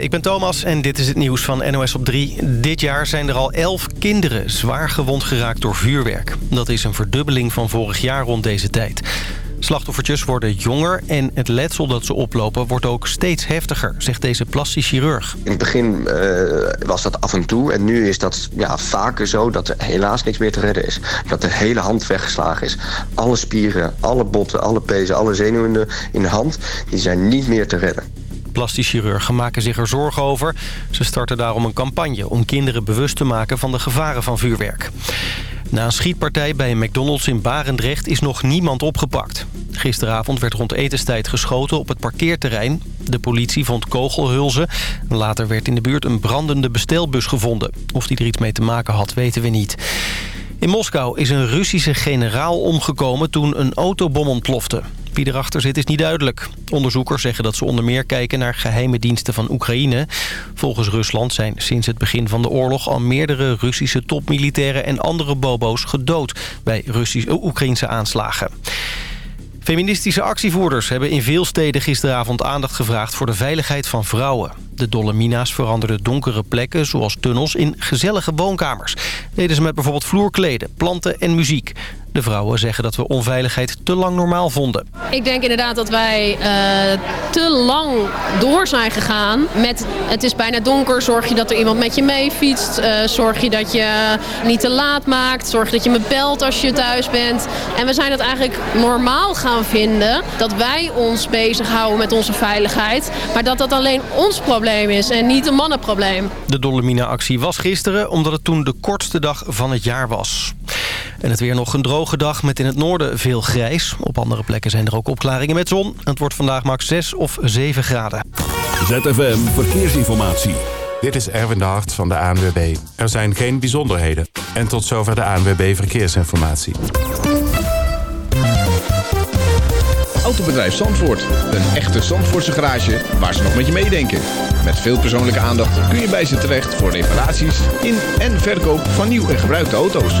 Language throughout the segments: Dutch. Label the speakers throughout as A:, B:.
A: Ik ben Thomas en dit is het nieuws van NOS op 3. Dit jaar zijn er al 11 kinderen zwaar gewond geraakt door vuurwerk. Dat is een verdubbeling van vorig jaar rond deze tijd. Slachtoffertjes worden jonger en het letsel dat ze oplopen wordt ook steeds heftiger, zegt deze plastisch chirurg.
B: In het begin eh, was dat af en toe en nu is dat ja, vaker zo dat er helaas niks meer te redden is. Dat de hele hand weggeslagen is. Alle spieren, alle botten, alle pezen, alle zenuwen in de hand, die zijn niet meer te redden.
A: Plastisch chirurgen maken zich er zorgen over. Ze starten daarom een campagne om kinderen bewust te maken van de gevaren van vuurwerk. Na een schietpartij bij een McDonald's in Barendrecht is nog niemand opgepakt. Gisteravond werd rond etenstijd geschoten op het parkeerterrein. De politie vond kogelhulzen. Later werd in de buurt een brandende bestelbus gevonden. Of die er iets mee te maken had, weten we niet. In Moskou is een Russische generaal omgekomen toen een autobom ontplofte. Wie erachter zit is niet duidelijk. Onderzoekers zeggen dat ze onder meer kijken naar geheime diensten van Oekraïne. Volgens Rusland zijn sinds het begin van de oorlog al meerdere Russische topmilitairen en andere bobo's gedood bij Oekraïnse aanslagen. Feministische actievoerders hebben in veel steden gisteravond aandacht gevraagd voor de veiligheid van vrouwen. De Dolomina's veranderden donkere plekken, zoals tunnels, in gezellige woonkamers. Deden ze met bijvoorbeeld vloerkleden, planten en muziek. De vrouwen zeggen dat we onveiligheid te lang normaal vonden.
C: Ik denk inderdaad dat wij uh, te lang door zijn gegaan met het is bijna donker, zorg je dat er iemand met je mee fietst, uh, zorg je dat je niet te laat maakt, zorg dat je me belt als je thuis bent. En we zijn het eigenlijk normaal gaan vinden dat wij ons bezighouden met onze veiligheid, maar dat dat alleen ons probleem is en niet een mannenprobleem.
A: De Dolomina-actie was gisteren omdat het toen de kortste dag van het jaar was. En het weer nog een droge dag met in het noorden veel grijs. Op andere plekken zijn er ook opklaringen met zon. Het wordt vandaag max 6 of 7 graden.
D: ZFM Verkeersinformatie.
E: Dit is Erwin de Hart van de ANWB. Er zijn geen bijzonderheden. En tot zover de ANWB Verkeersinformatie.
F: Autobedrijf Zandvoort. Een echte Zandvoortse garage waar ze nog met je meedenken. Met veel persoonlijke aandacht kun je bij ze terecht voor reparaties in en verkoop van nieuw en gebruikte auto's.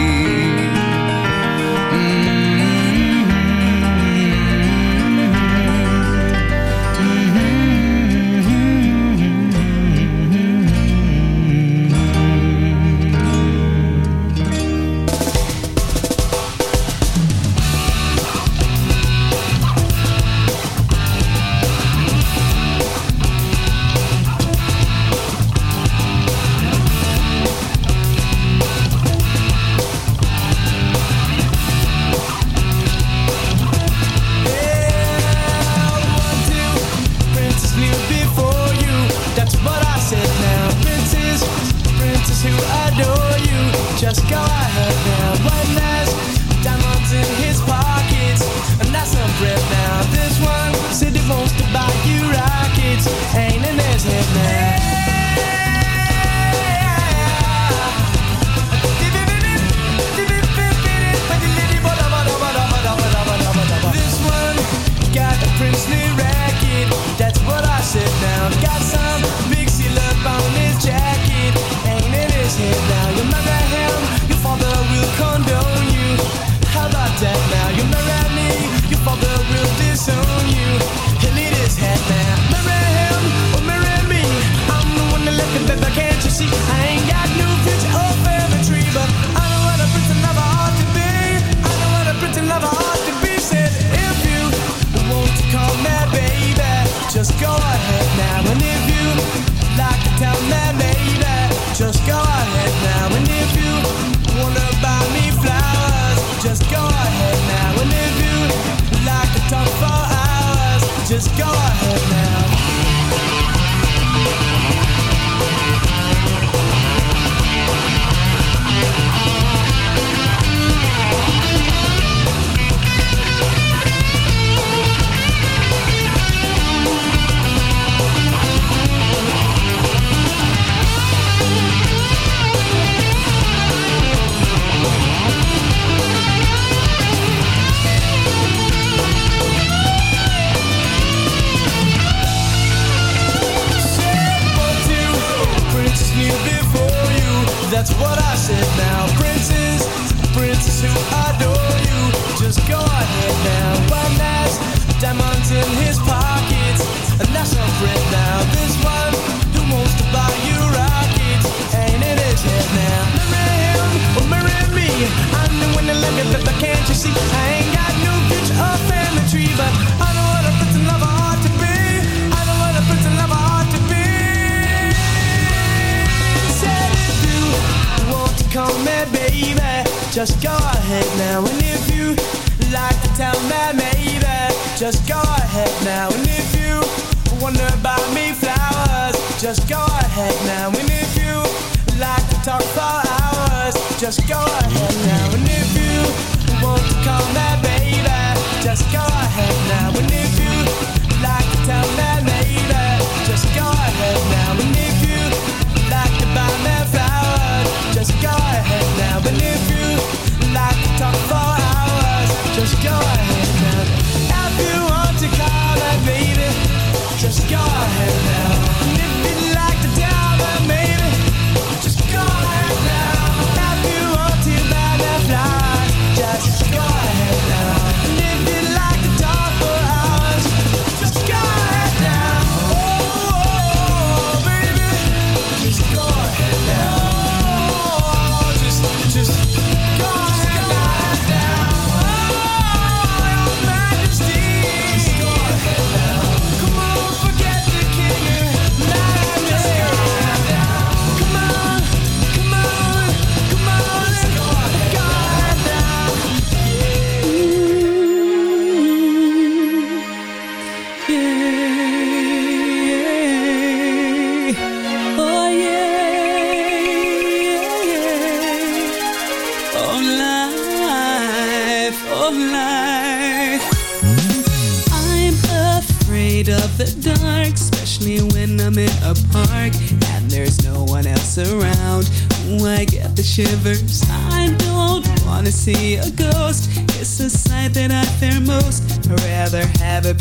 G: God.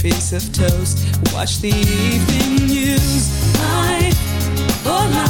G: piece of toast, watch the evening news. Life, oh life.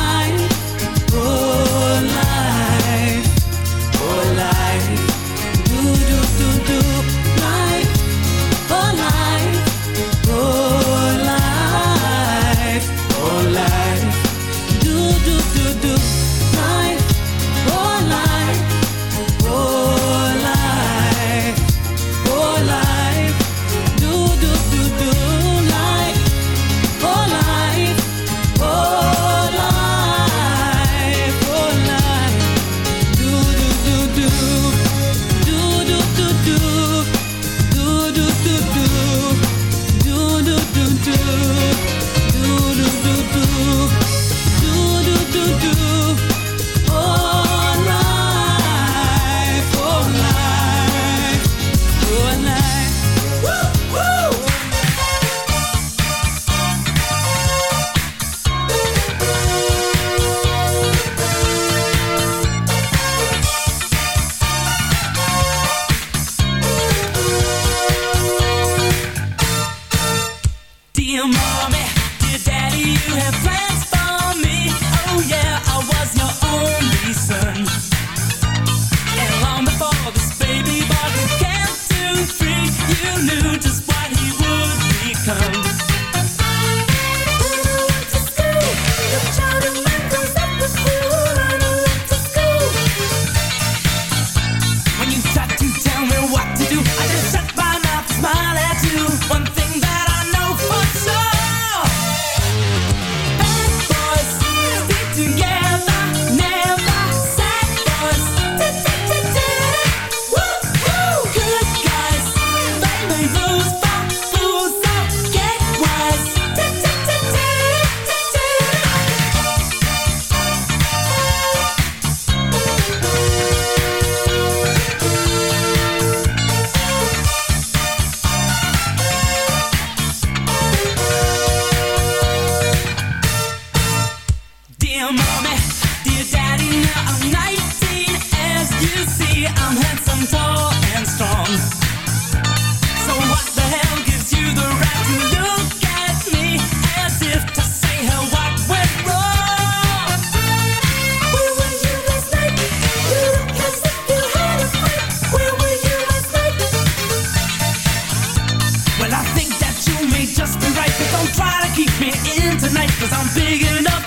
H: tonight, cause I'm big enough.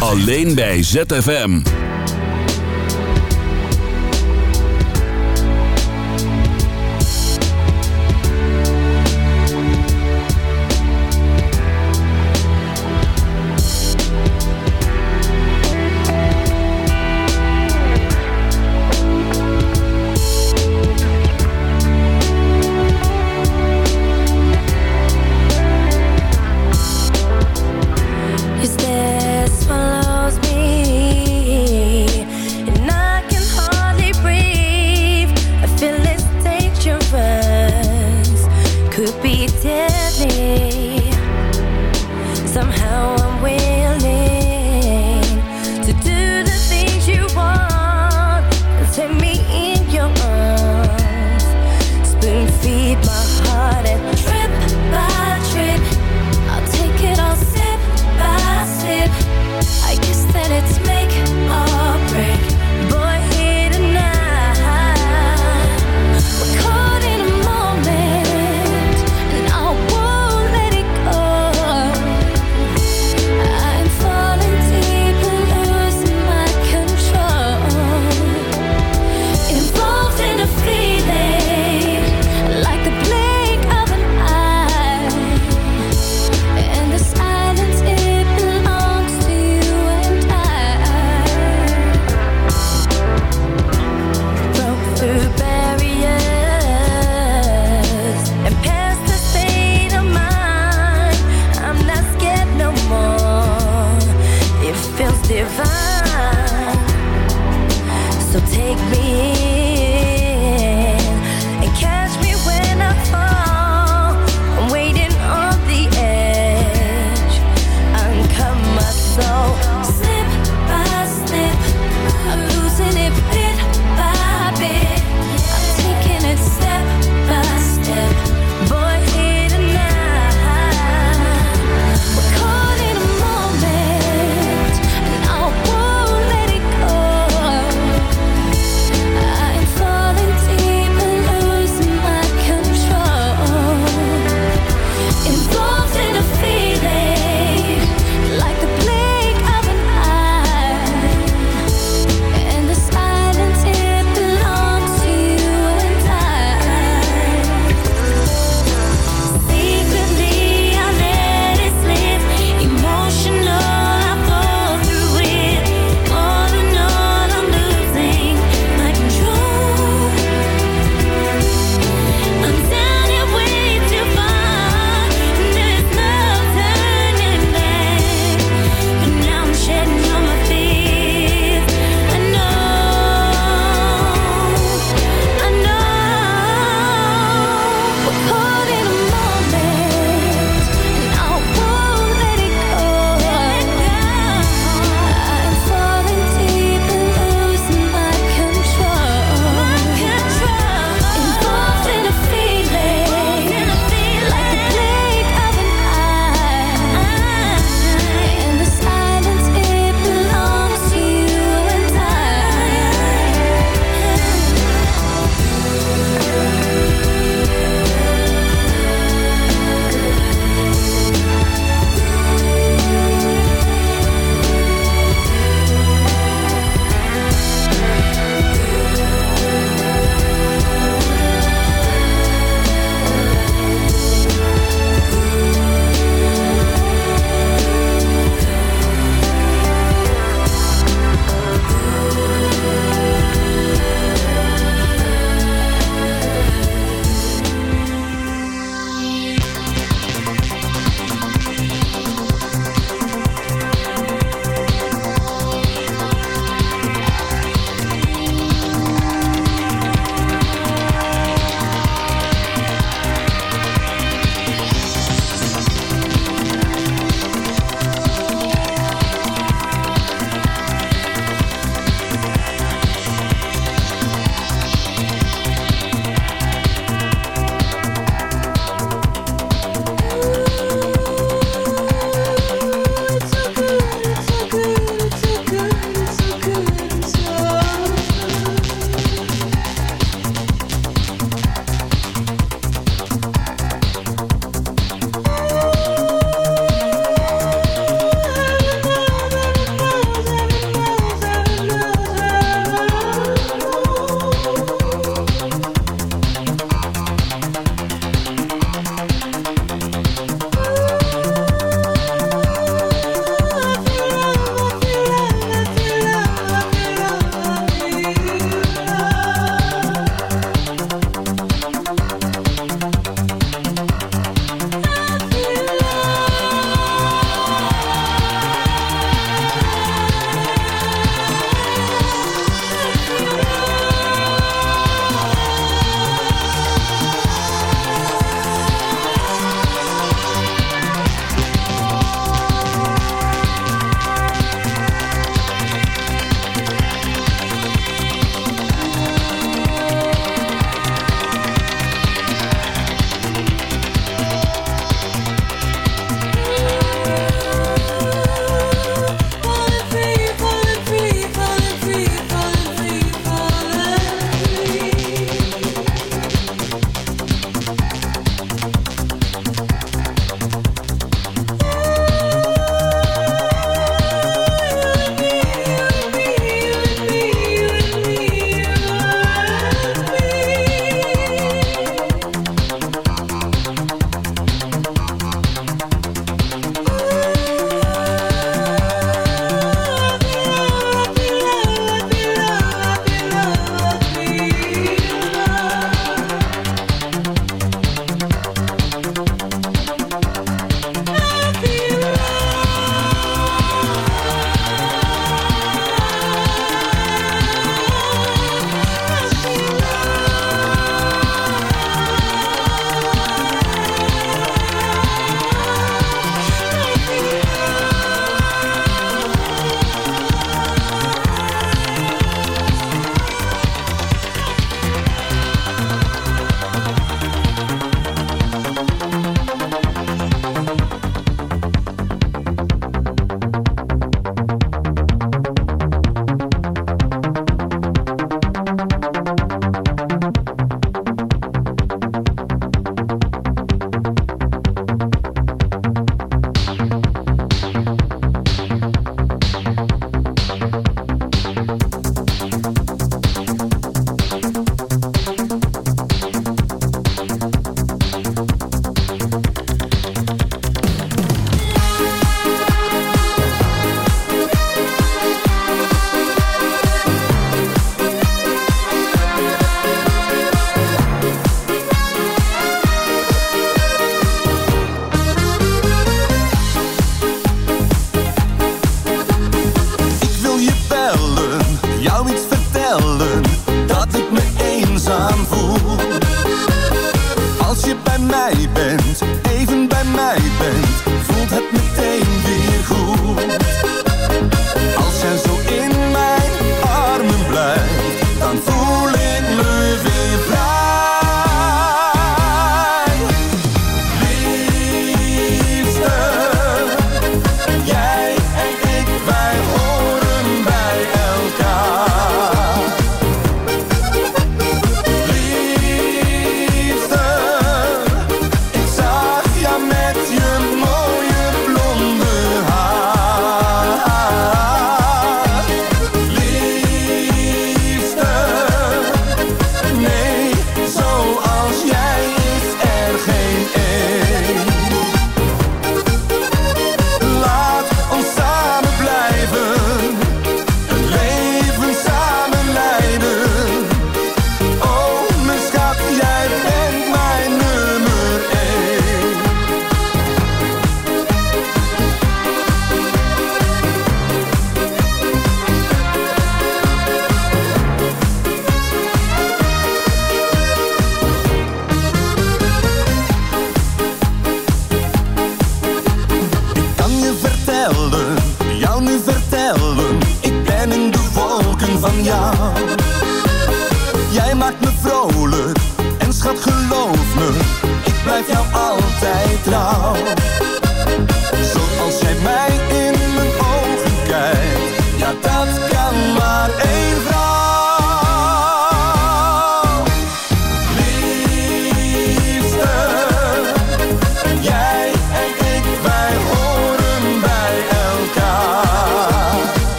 I: Alleen bij ZFM.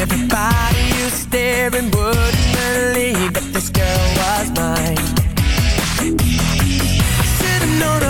J: Everybody who's staring wouldn't believe but this girl was mine. I should've known.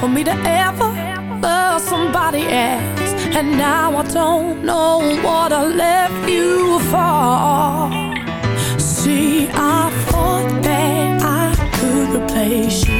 J: for
K: me to
L: ever love somebody else. And now I don't know what I left you for. See, I thought that I could replace you.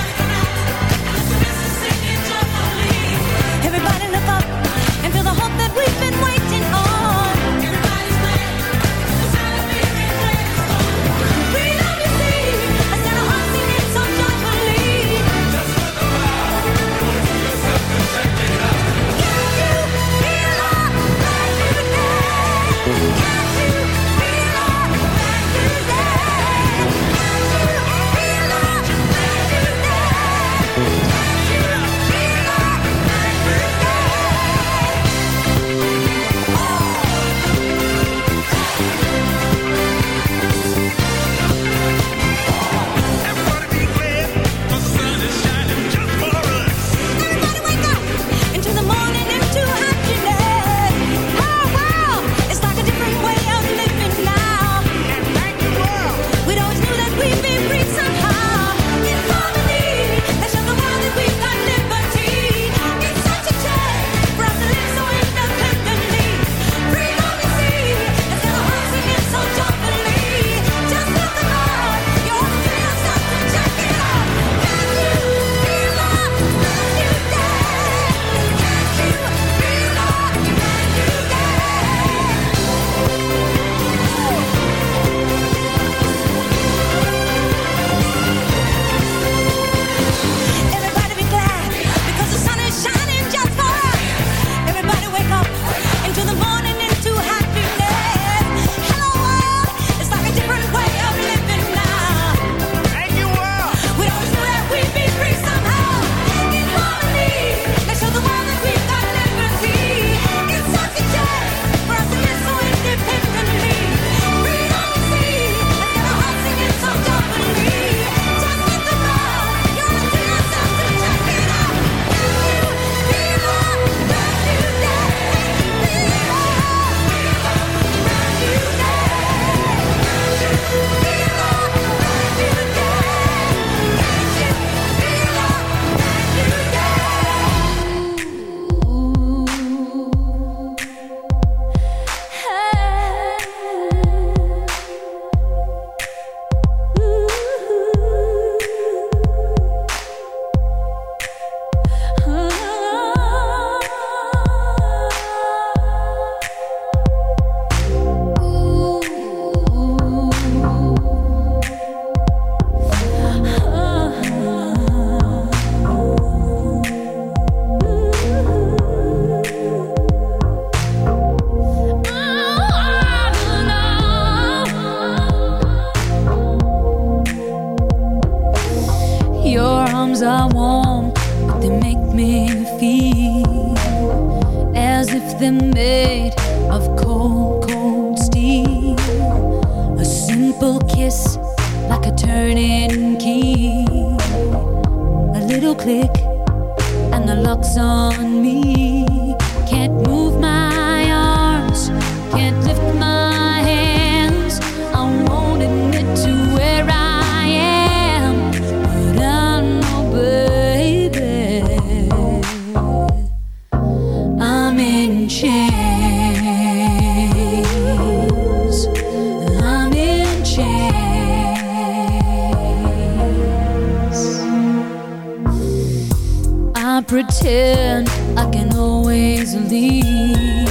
M: Pretend I can always leave.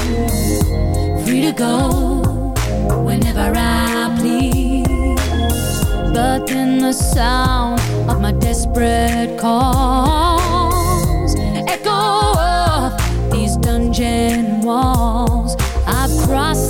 M: Free to go whenever I please. But in the sound of my desperate calls, echo of these dungeon walls, I've crossed.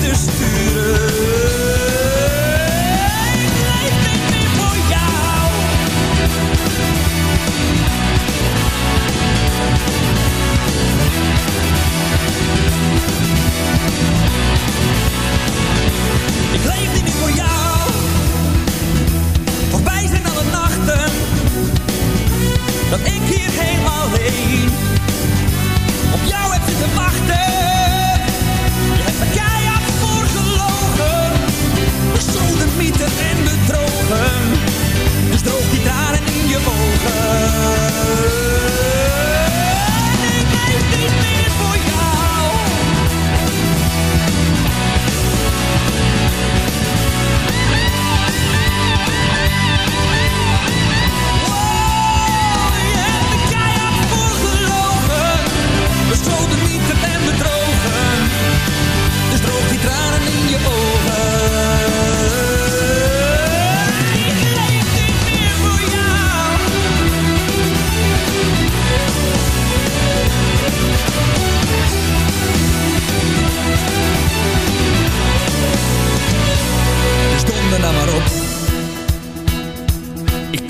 N: te sturen. Ik leef niet meer voor jou. Voorbij zijn alle nachten. Dat ik hier helemaal alleen op jou heb zitten wachten. vermieterd en bedrogen. Dus droog die tranen in je ogen. Ik leef niet meer voor jou.
O: Oh, je hebt me keihard We Besloten niet en bedrogen. Dus droog die tranen in je ogen.